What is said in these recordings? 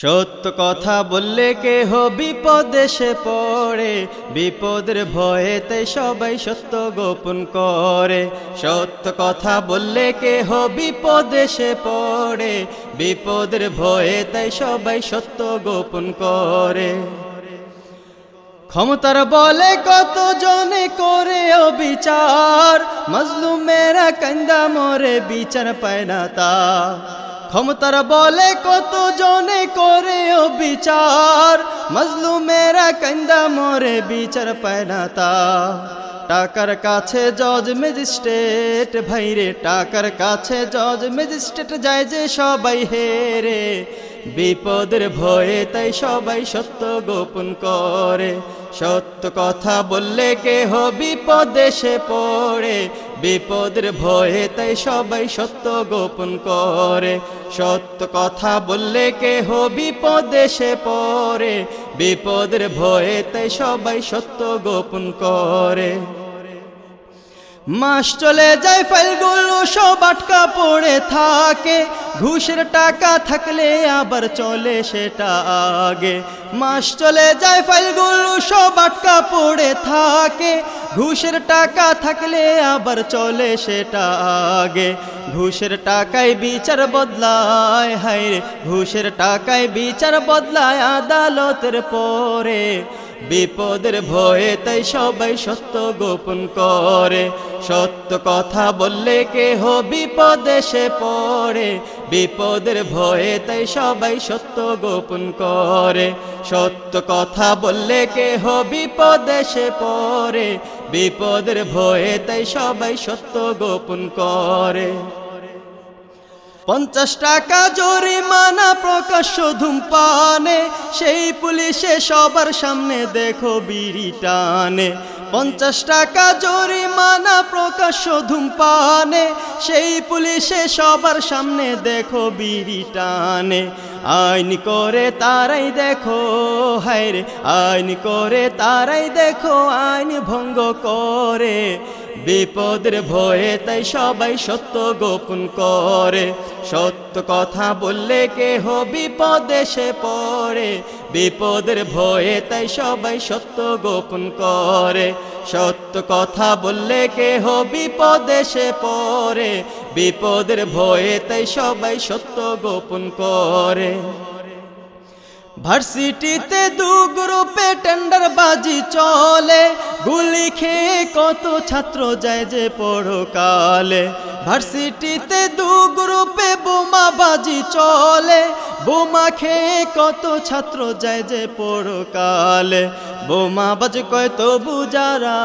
সত্য কথা বললে কেহ বিপদে সে পড়ে। বিপদের ভয়ে তাই সবাই সত্য গোপন করে। সত্য কথা বললে কেহ বিপদে সে পড়ে। বিপদের ভয়ে তাই সবাই সত্য গোপন করে। ক্ষমতার বলে কত জনে করে অবিচার। মজলুমেরা কান্দা মরে বিচার পায় না তা। ক্ষমতার বলে কত জনে করে অবিচার? মজলুমেরা কান্দা মরে, বিচার পায় না তা। টাকার কাছে জজ ম্যাজিস্ট্রেট ভাইরে টাকার কাছে জজ ম্যাজিস্ট্রেট যায় যে সবাই হেরে। বিপদের ভয়ে তাই সবাই সত্য গোপন করে। সত্য কথা বললে কেহ বিপদে সে পড়ে। বিপদের ভয়ে তাই সবাই সত্য গোপন করে। সত্য কথা বললে কেহ বিপদে সে পরে বিপদের ভয়ে তাই সবাই সত্য গোপন করে। মাস চলে যায় ফাইলগুলো সব আটকা পড়ে থাকে। ঘুষের টাকা থাকলে আবার চলে সেটা আগে। মাস চলে যায় ফাইলগুলো সব আটকা পড়ে থাকে। ঘুষের টাকা থাকলে আবার চলে সেটা আগে। ঘুষের টাকায় বিচার বদলায়, হায় ঘুষের টাকায় বিচার বদলায় আদালতের পরে। বিপদের ভয়ে তাই সবাই সত্য গোপন করে। সত্য কথা বললে কেহ বিপদে সে পড়ে। বিপদের ভয়ে তাই সবাই সত্য গোপন করে। সত্য কথা বললে কেহ বিপদে সে পড়ে। বিপদের ভয়ে তাই সবাই সত্য গোপন করে। পঞ্চাশ টাকা জরিমানা প্রকাশ্য ধূমপানে, সেই পুলিশে সবার সামনে দেখো বিড়ি টানে। পঞ্চাশ টাকা জরিমানা প্রকাশ্য ধূমপানে, সেই পুলিশে সবার সামনে দেখো বিড়ি টানে। আইন করে তারাই দেখো, হায় রে, আইন করে তারাই দেখো, আইন ভঙ্গ করে। বিপদের ভয়ে তাই সবাই সত্য গোপন করে। সত্য কথা বললে কেহ বিপদে সে পড়ে। বিপদের ভয়ে তাই সবাই সত্য গোপন করে। সত্য কথা বললে কেহ বিপদে সে পড়ে। বিপদের ভয়ে তাই সবাই সত্য গোপন করে। ভার্সিটিতে দু গ্রুপে টেন্ডার বাজি চলে। গুলি খেয়ে কত ছাত্র যায় যে পড়কালে ভার্সিটিতে দু গ্রুপে বোমা বাজি চলে। বোমা খেয়ে কত ছাত্র যায় যে পড়কালে বোমা বাজ কয় তো বুজারা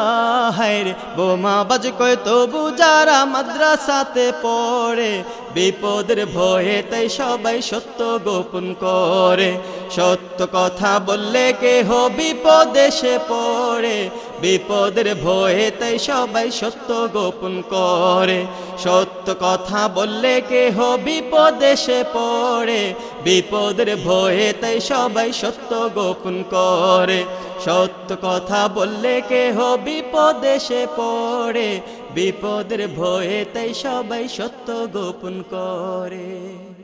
হায় রে। বোমা বাজ কয় তো বুজারা মাদ্রাসাতে পড়ে। বিপদের ভয়ে তাই সবাই সত্য গোপন করে। সত্য কথা বললে কেহ বিপদে পড়ে। বিপদের ভয়ে তাই সবাই সত্য গোপন করে। সত্য কথা বললে কেহ বিপদে পড়ে। বিপদের ভয়ে তাই সবাই সত্য গোপন করে। সত্য কথা বললে কেহ বিপদে পড়ে। বিপদের ভয়ে তাই সবাই সত্য গোপন করে।